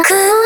幕を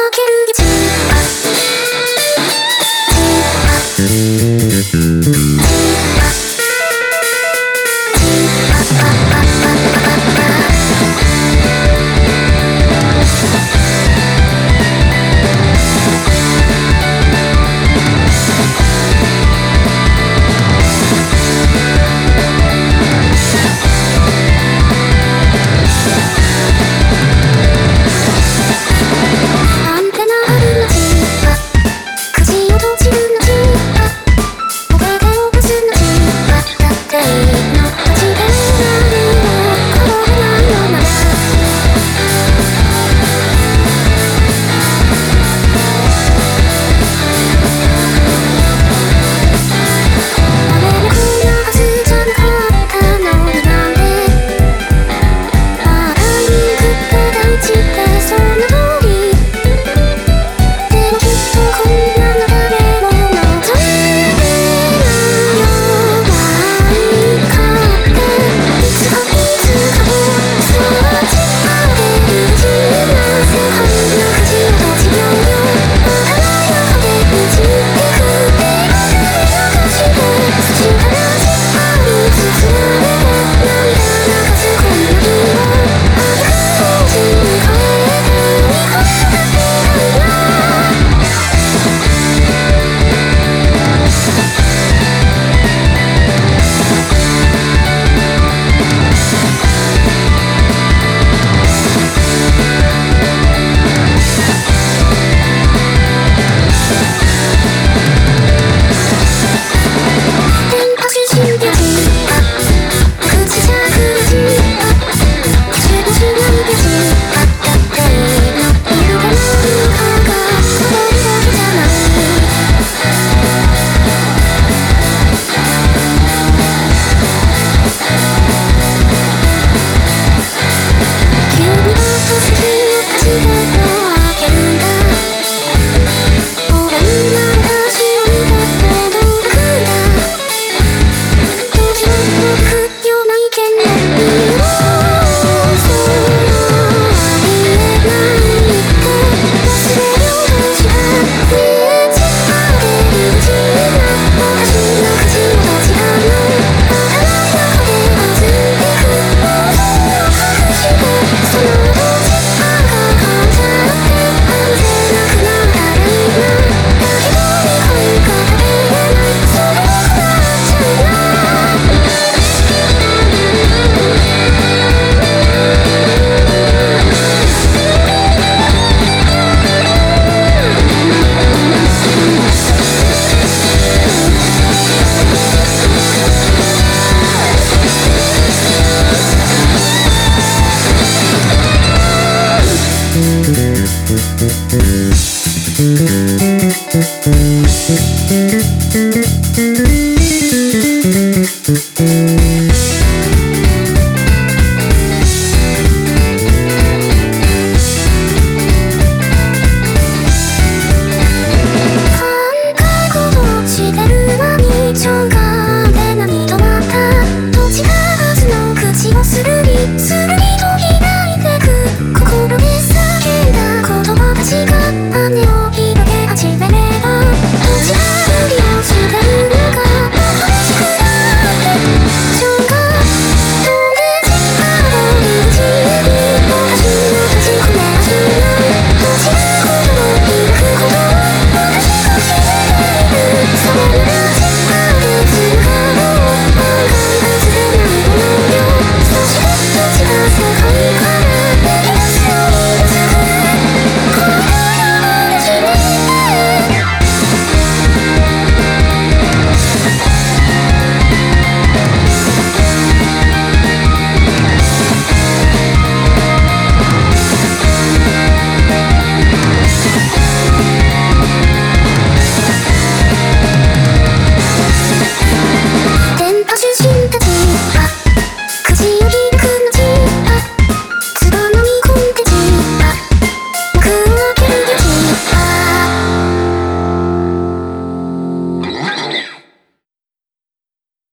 をする